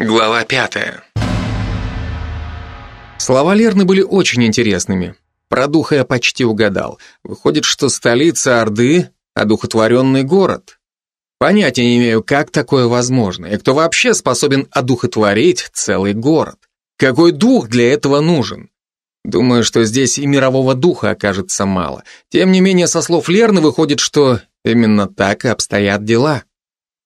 Глава пятая. Слова Лерны были очень интересными. Про духа я почти угадал. Выходит, что столица Орды — одухотворенный город. Понятия не имею, как такое возможно, и кто вообще способен одухотворить целый город. Какой дух для этого нужен? Думаю, что здесь и мирового духа окажется мало. Тем не менее, со слов Лерны выходит, что именно так и обстоят дела.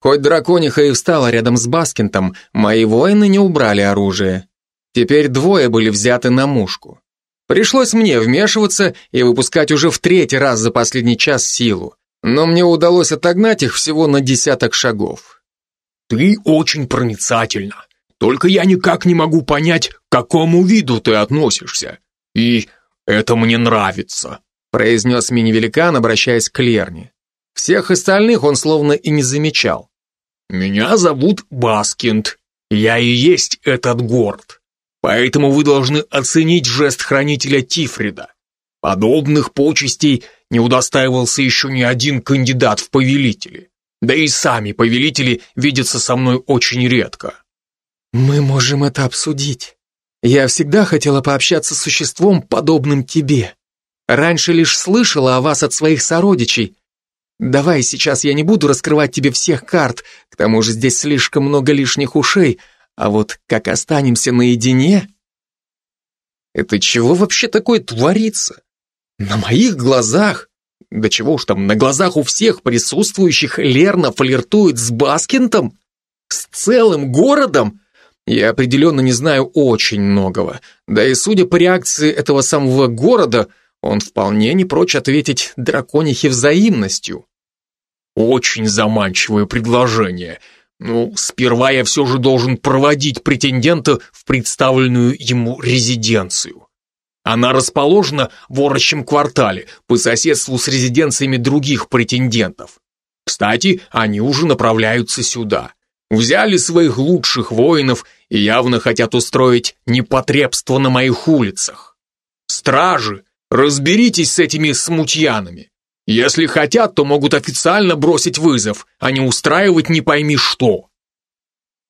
Хоть дракониха и встала рядом с Баскинтом, мои воины не убрали оружие. Теперь двое были взяты на мушку. Пришлось мне вмешиваться и выпускать уже в третий раз за последний час силу, но мне удалось отогнать их всего на десяток шагов. «Ты очень проницательна, только я никак не могу понять, к какому виду ты относишься, и это мне нравится», произнес мини-великан, обращаясь к Лерне. Всех остальных он словно и не замечал. «Меня зовут Баскинд. Я и есть этот город. Поэтому вы должны оценить жест хранителя Тифрида. Подобных почестей не удостаивался еще ни один кандидат в повелители. Да и сами повелители видятся со мной очень редко». «Мы можем это обсудить. Я всегда хотела пообщаться с существом, подобным тебе. Раньше лишь слышала о вас от своих сородичей, Давай сейчас я не буду раскрывать тебе всех карт, к тому же здесь слишком много лишних ушей, а вот как останемся наедине... Это чего вообще такое творится? На моих глазах? Да чего уж там, на глазах у всех присутствующих Лерна флиртует с Баскинтом? С целым городом? Я определенно не знаю очень многого. Да и судя по реакции этого самого города, он вполне не прочь ответить драконихе взаимностью. Очень заманчивое предложение. Ну, сперва я все же должен проводить претендента в представленную ему резиденцию. Она расположена в Орочем квартале, по соседству с резиденциями других претендентов. Кстати, они уже направляются сюда. Взяли своих лучших воинов и явно хотят устроить непотребство на моих улицах. Стражи, разберитесь с этими смутьянами. Если хотят, то могут официально бросить вызов, а не устраивать не пойми что.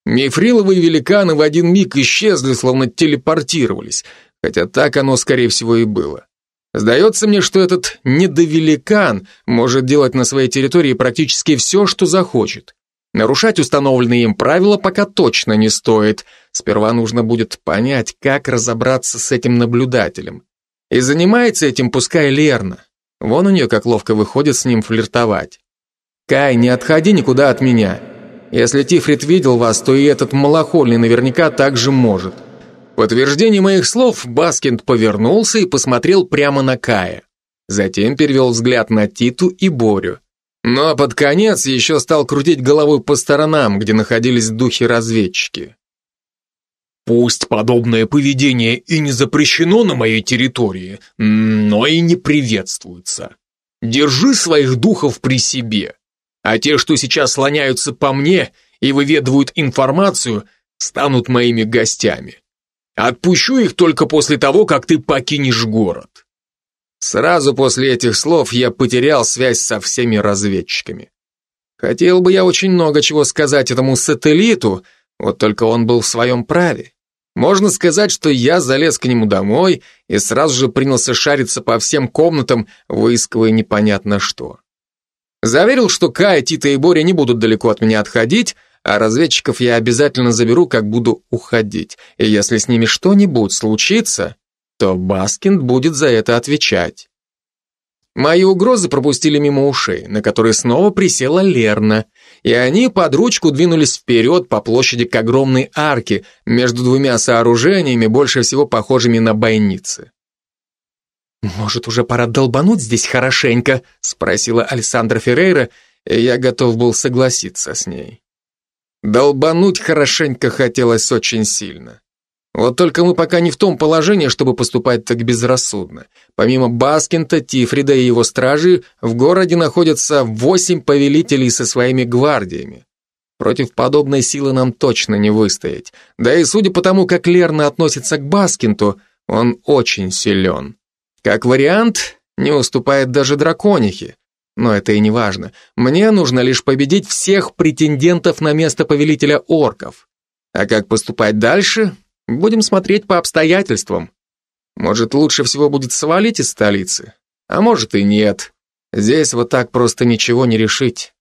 Мифриловые великаны в один миг исчезли, словно телепортировались, хотя так оно, скорее всего, и было. Сдается мне, что этот недовеликан может делать на своей территории практически все, что захочет. Нарушать установленные им правила пока точно не стоит. Сперва нужно будет понять, как разобраться с этим наблюдателем. И занимается этим пускай Лерна. Вон у нее как ловко выходит с ним флиртовать. «Кай, не отходи никуда от меня. Если Тифрит видел вас, то и этот малохольный наверняка так же может». В подтверждение моих слов Баскинд повернулся и посмотрел прямо на Кая. Затем перевел взгляд на Титу и Борю. А под конец еще стал крутить головой по сторонам, где находились духи-разведчики. Пусть подобное поведение и не запрещено на моей территории, но и не приветствуется. Держи своих духов при себе, а те, что сейчас слоняются по мне и выведывают информацию, станут моими гостями. Отпущу их только после того, как ты покинешь город. Сразу после этих слов я потерял связь со всеми разведчиками. Хотел бы я очень много чего сказать этому сателлиту, вот только он был в своем праве. Можно сказать, что я залез к нему домой и сразу же принялся шариться по всем комнатам, выискивая непонятно что. Заверил, что Кая, Тита и Боря не будут далеко от меня отходить, а разведчиков я обязательно заберу, как буду уходить. И если с ними что-нибудь случится, то Баскинд будет за это отвечать. Мои угрозы пропустили мимо ушей, на которые снова присела Лерна, и они под ручку двинулись вперед по площади к огромной арке между двумя сооружениями, больше всего похожими на бойницы. «Может, уже пора долбануть здесь хорошенько?» — спросила Александра Феррейра, и я готов был согласиться с ней. Долбануть хорошенько хотелось очень сильно. Вот только мы пока не в том положении, чтобы поступать так безрассудно. Помимо Баскинта, Тифрида и его стражи, в городе находятся восемь повелителей со своими гвардиями. Против подобной силы нам точно не выстоять. Да и судя по тому, как Лерна относится к Баскинту, он очень силен. Как вариант, не уступает даже драконихе. Но это и не важно. Мне нужно лишь победить всех претендентов на место повелителя орков. А как поступать дальше, будем смотреть по обстоятельствам. Может, лучше всего будет свалить из столицы, а может и нет. Здесь вот так просто ничего не решить.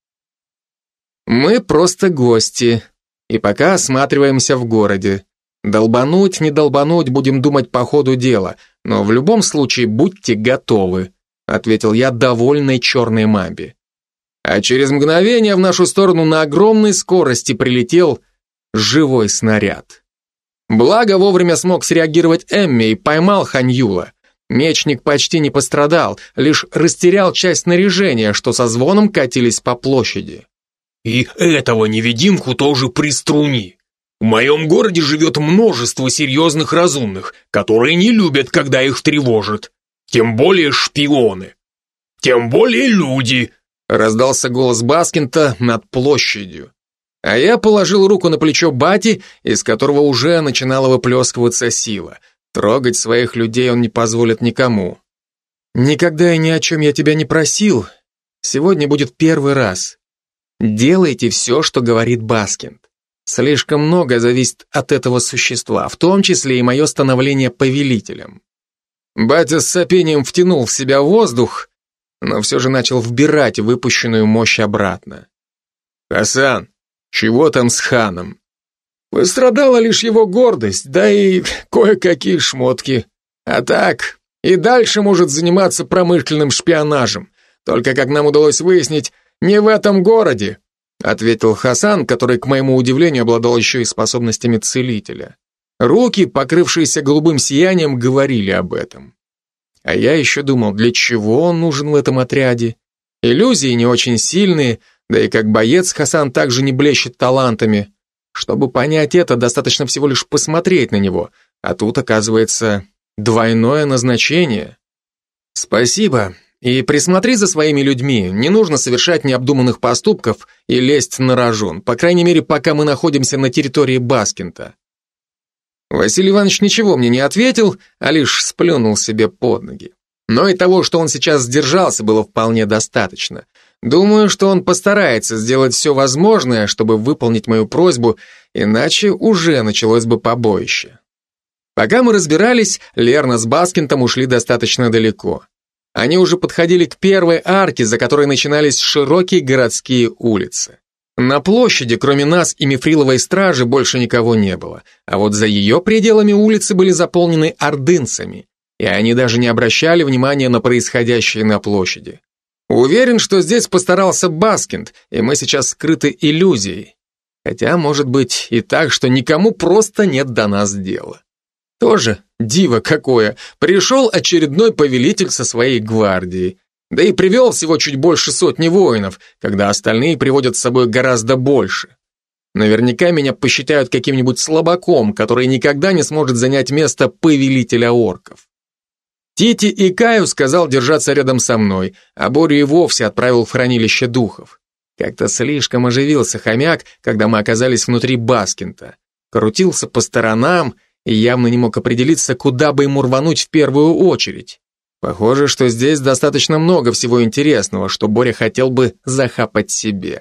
Мы просто гости, и пока осматриваемся в городе. Долбануть, не долбануть, будем думать по ходу дела, но в любом случае будьте готовы, ответил я довольной черной мамбе. А через мгновение в нашу сторону на огромной скорости прилетел живой снаряд. Благо вовремя смог среагировать Эмми и поймал Ханьюла. Мечник почти не пострадал, лишь растерял часть снаряжения, что со звоном катились по площади. И этого невидимку тоже приструни. В моем городе живет множество серьезных разумных, которые не любят, когда их тревожат. Тем более шпионы. Тем более люди. Раздался голос Баскинта над площадью. А я положил руку на плечо Бати, из которого уже начинала выплескиваться сила. Трогать своих людей он не позволит никому. Никогда и ни о чем я тебя не просил. Сегодня будет первый раз. Делайте все, что говорит Баскинд. Слишком много зависит от этого существа, в том числе и мое становление повелителем. Батя с сопением втянул в себя воздух, но все же начал вбирать выпущенную мощь обратно. «Хасан, чего там с ханом?» «Пострадала лишь его гордость, да и кое-какие шмотки. А так, и дальше может заниматься промышленным шпионажем. Только, как нам удалось выяснить, «Не в этом городе», — ответил Хасан, который, к моему удивлению, обладал еще и способностями целителя. Руки, покрывшиеся голубым сиянием, говорили об этом. А я еще думал, для чего он нужен в этом отряде. Иллюзии не очень сильные, да и как боец Хасан также не блещет талантами. Чтобы понять это, достаточно всего лишь посмотреть на него, а тут, оказывается, двойное назначение. Спасибо, и присмотри за своими людьми, не нужно совершать необдуманных поступков и лезть на рожон, по крайней мере, пока мы находимся на территории Баскинта. Василий Иванович ничего мне не ответил, а лишь сплюнул себе под ноги. Но и того, что он сейчас сдержался, было вполне достаточно. Думаю, что он постарается сделать все возможное, чтобы выполнить мою просьбу, иначе уже началось бы побоище. Пока мы разбирались, Лерна с Баскинтом ушли достаточно далеко. Они уже подходили к первой арке, за которой начинались широкие городские улицы. На площади, кроме нас и Мифриловой стражи, больше никого не было, а вот за ее пределами улицы были заполнены ордынцами, и они даже не обращали внимания на происходящее на площади. Уверен, что здесь постарался Баскинд, и мы сейчас скрыты иллюзией. Хотя, может быть, и так, что никому просто нет до нас дела. Тоже диво какое. Пришел очередной повелитель со своей гвардией. Да и привел всего чуть больше сотни воинов, когда остальные приводят с собой гораздо больше. Наверняка меня посчитают каким-нибудь слабаком, который никогда не сможет занять место повелителя орков. Тити и Каю сказал держаться рядом со мной, а Борю и вовсе отправил в хранилище духов. Как-то слишком оживился хомяк, когда мы оказались внутри Баскинта. Крутился по сторонам и явно не мог определиться, куда бы ему рвануть в первую очередь. Похоже, что здесь достаточно много всего интересного, что Боря хотел бы захапать себе.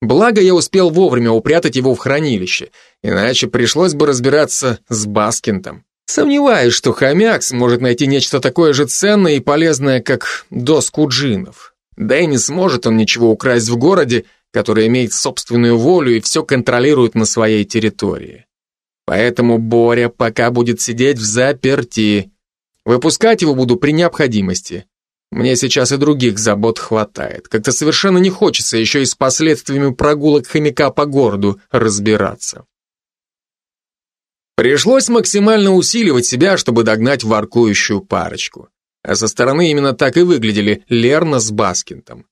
Благо, я успел вовремя упрятать его в хранилище, иначе пришлось бы разбираться с Баскинтом. Сомневаюсь, что хомяк сможет найти нечто такое же ценное и полезное, как доску джинов. Да и не сможет он ничего украсть в городе, который имеет собственную волю и все контролирует на своей территории. Поэтому Боря пока будет сидеть в заперти. Выпускать его буду при необходимости. Мне сейчас и других забот хватает. Как-то совершенно не хочется еще и с последствиями прогулок хомяка по городу разбираться. Пришлось максимально усиливать себя, чтобы догнать воркующую парочку. А со стороны именно так и выглядели Лерна с Баскинтом.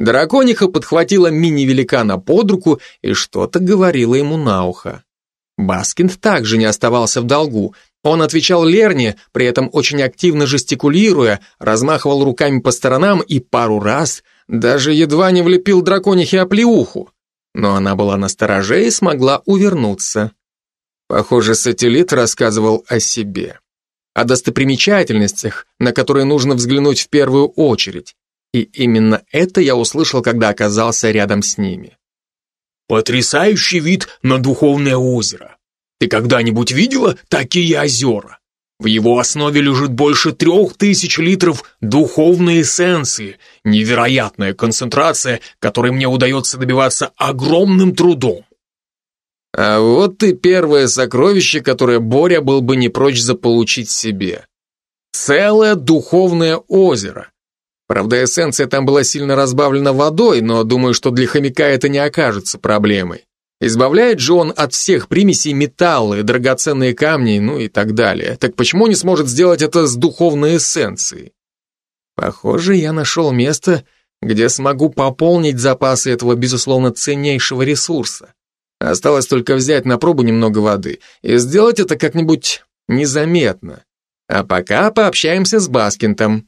Дракониха подхватила мини-великана под руку и что-то говорила ему на ухо. Баскинд также не оставался в долгу. Он отвечал Лерне, при этом очень активно жестикулируя, размахивал руками по сторонам и пару раз даже едва не влепил драконихе оплеуху. Но она была настороже и смогла увернуться. Похоже, сателлит рассказывал о себе. О достопримечательностях, на которые нужно взглянуть в первую очередь. И именно это я услышал, когда оказался рядом с ними. Потрясающий вид на Духовное озеро. Ты когда-нибудь видела такие озера? В его основе лежит больше трех тысяч литров духовной эссенции, невероятная концентрация, которой мне удается добиваться огромным трудом. А вот и первое сокровище, которое Боря был бы не прочь заполучить себе. Целое духовное озеро. Правда, эссенция там была сильно разбавлена водой, но думаю, что для хомяка это не окажется проблемой. Избавляет же он от всех примесей металлы, драгоценные камни, ну и так далее. Так почему не сможет сделать это с духовной эссенцией? Похоже, я нашел место, где смогу пополнить запасы этого, безусловно, ценнейшего ресурса. Осталось только взять на пробу немного воды и сделать это как-нибудь незаметно. А пока пообщаемся с Баскинтом.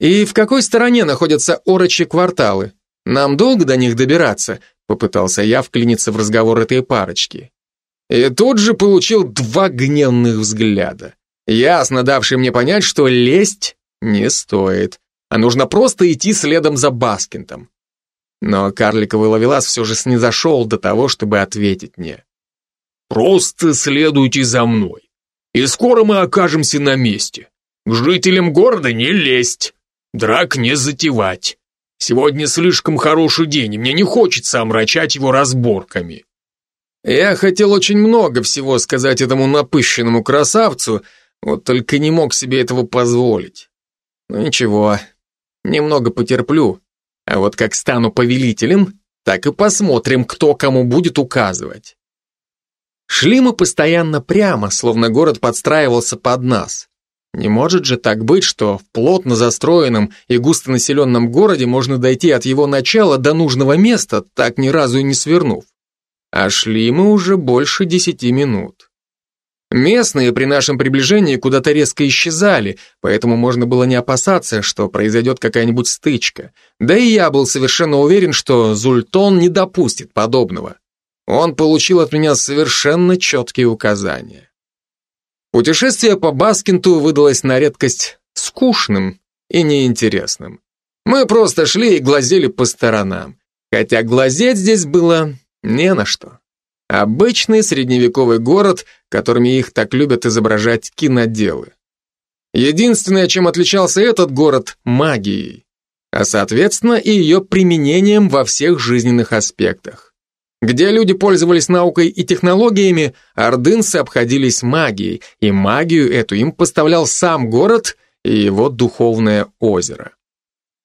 И в какой стороне находятся орочи кварталы? Нам долго до них добираться? Попытался я вклиниться в разговор этой парочки. И тут же получил два гневных взгляда, ясно давшие мне понять, что лезть не стоит, а нужно просто идти следом за Баскинтом. Но карликовый ловелас все же снизошел до того, чтобы ответить мне. «Просто следуйте за мной, и скоро мы окажемся на месте. К жителям города не лезть, драк не затевать. Сегодня слишком хороший день, и мне не хочется омрачать его разборками». Я хотел очень много всего сказать этому напыщенному красавцу, вот только не мог себе этого позволить. Ну ничего, немного потерплю, а вот как стану повелителем, так и посмотрим, кто кому будет указывать. Шли мы постоянно прямо, словно город подстраивался под нас. Не может же так быть, что в плотно застроенном и густонаселенном городе можно дойти от его начала до нужного места, так ни разу и не свернув. А шли мы уже больше десяти минут. Местные при нашем приближении куда-то резко исчезали, поэтому можно было не опасаться, что произойдет какая-нибудь стычка. Да и я был совершенно уверен, что Зультон не допустит подобного. Он получил от меня совершенно четкие указания. Путешествие по Баскинту выдалось на редкость скучным и неинтересным. Мы просто шли и глазели по сторонам, хотя глазеть здесь было не на что. Обычный средневековый город, которыми их так любят изображать киноделы. Единственное, чем отличался этот город – магией, а соответственно и ее применением во всех жизненных аспектах. Где люди пользовались наукой и технологиями, ордынцы обходились магией, и магию эту им поставлял сам город и его духовное озеро.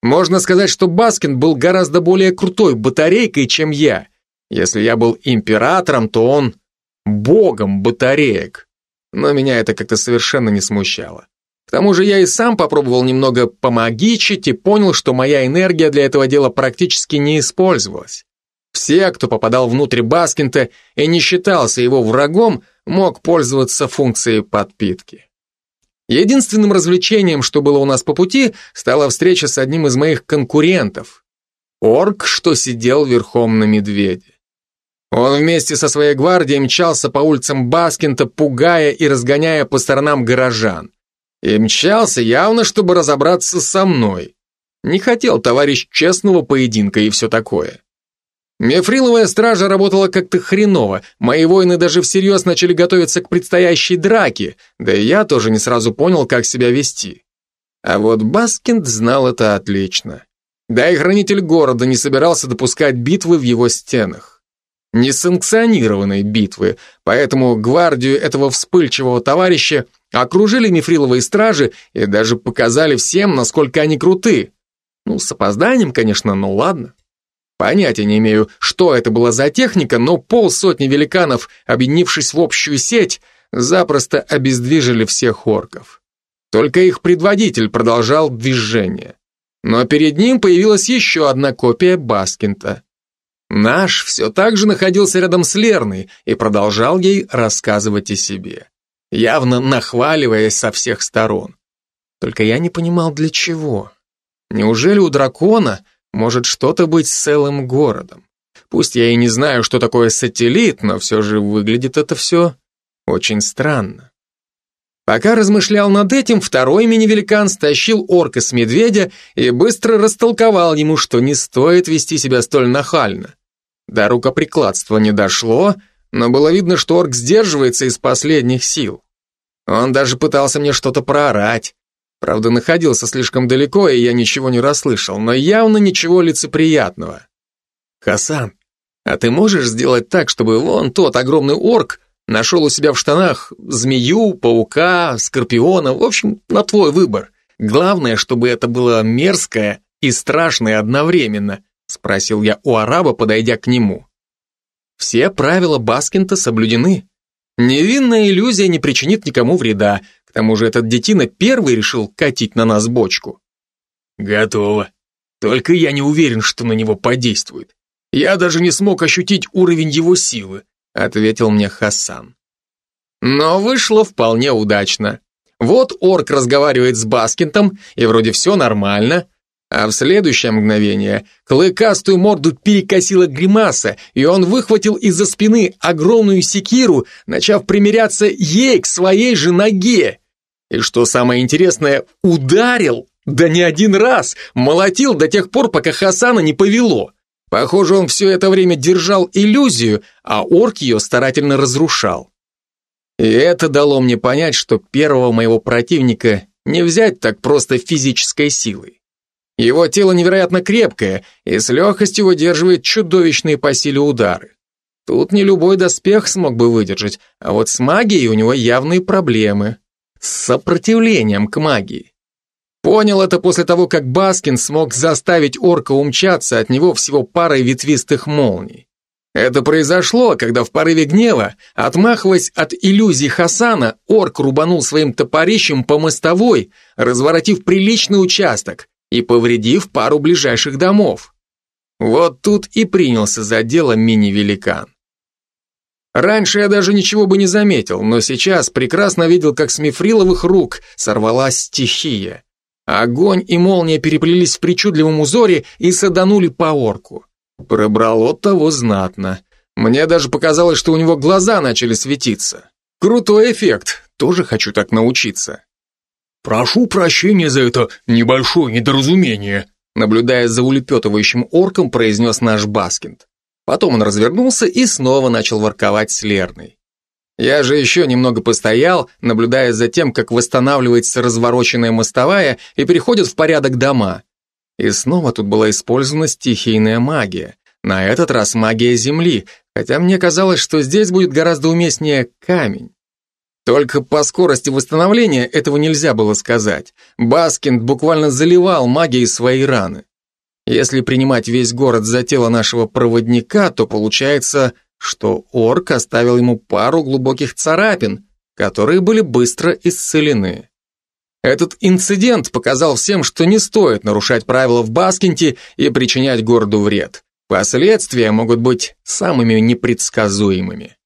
Можно сказать, что Баскин был гораздо более крутой батарейкой, чем я – если я был императором, то он богом батареек. Но меня это как-то совершенно не смущало. К тому же я и сам попробовал немного помогичить и понял, что моя энергия для этого дела практически не использовалась. Все, кто попадал внутрь Баскинта и не считался его врагом, мог пользоваться функцией подпитки. Единственным развлечением, что было у нас по пути, стала встреча с одним из моих конкурентов. Орк, что сидел верхом на медведе. Он вместе со своей гвардией мчался по улицам Баскинта, пугая и разгоняя по сторонам горожан. И мчался явно, чтобы разобраться со мной. Не хотел товарищ честного поединка и все такое. Мифриловая стража работала как-то хреново, мои воины даже всерьез начали готовиться к предстоящей драке, да и я тоже не сразу понял, как себя вести. А вот Баскинд знал это отлично. Да и хранитель города не собирался допускать битвы в его стенах несанкционированной битвы, поэтому гвардию этого вспыльчивого товарища окружили мифриловые стражи и даже показали всем, насколько они круты. Ну, с опозданием, конечно, но ладно. Понятия не имею, что это была за техника, но полсотни великанов, объединившись в общую сеть, запросто обездвижили всех орков. Только их предводитель продолжал движение. Но перед ним появилась еще одна копия Баскинта. Наш все так же находился рядом с Лерной и продолжал ей рассказывать о себе, явно нахваливаясь со всех сторон. Только я не понимал, для чего. Неужели у дракона может что-то быть с целым городом? Пусть я и не знаю, что такое сателлит, но все же выглядит это все очень странно. Пока размышлял над этим, второй мини-великан стащил орка с медведя и быстро растолковал ему, что не стоит вести себя столь нахально. До рукоприкладства не дошло, но было видно, что орк сдерживается из последних сил. Он даже пытался мне что-то проорать. Правда, находился слишком далеко, и я ничего не расслышал, но явно ничего лицеприятного. «Хасан, а ты можешь сделать так, чтобы вон тот огромный орк нашел у себя в штанах змею, паука, скорпиона, в общем, на твой выбор. Главное, чтобы это было мерзкое и страшное одновременно», спросил я у араба, подойдя к нему. Все правила Баскинта соблюдены. Невинная иллюзия не причинит никому вреда, к тому же этот детина первый решил катить на нас бочку. Готово. Только я не уверен, что на него подействует. Я даже не смог ощутить уровень его силы, ответил мне Хасан. Но вышло вполне удачно. Вот орк разговаривает с Баскинтом, и вроде все нормально, а в следующее мгновение клыкастую морду перекосила гримаса, и он выхватил из-за спины огромную секиру, начав примиряться ей к своей же ноге. И что самое интересное, ударил, да не один раз, молотил до тех пор, пока Хасана не повело. Похоже, он все это время держал иллюзию, а орк ее старательно разрушал. И это дало мне понять, что первого моего противника не взять так просто физической силой. Его тело невероятно крепкое и с легкостью выдерживает чудовищные по силе удары. Тут не любой доспех смог бы выдержать, а вот с магией у него явные проблемы. С сопротивлением к магии. Понял это после того, как Баскин смог заставить орка умчаться от него всего парой ветвистых молний. Это произошло, когда в порыве гнева, отмахиваясь от иллюзий Хасана, орк рубанул своим топорищем по мостовой, разворотив приличный участок и повредив пару ближайших домов. Вот тут и принялся за дело мини-великан. Раньше я даже ничего бы не заметил, но сейчас прекрасно видел, как с мифриловых рук сорвалась стихия. Огонь и молния переплелись в причудливом узоре и саданули по орку. Пробрало того знатно. Мне даже показалось, что у него глаза начали светиться. Крутой эффект, тоже хочу так научиться. «Прошу прощения за это небольшое недоразумение», наблюдая за улепетывающим орком, произнес наш Баскинд. Потом он развернулся и снова начал ворковать с Лерной. Я же еще немного постоял, наблюдая за тем, как восстанавливается развороченная мостовая и приходят в порядок дома. И снова тут была использована стихийная магия. На этот раз магия земли, хотя мне казалось, что здесь будет гораздо уместнее камень. Только по скорости восстановления этого нельзя было сказать. Баскинд буквально заливал магией свои раны. Если принимать весь город за тело нашего проводника, то получается, что орк оставил ему пару глубоких царапин, которые были быстро исцелены. Этот инцидент показал всем, что не стоит нарушать правила в Баскинде и причинять городу вред. Последствия могут быть самыми непредсказуемыми.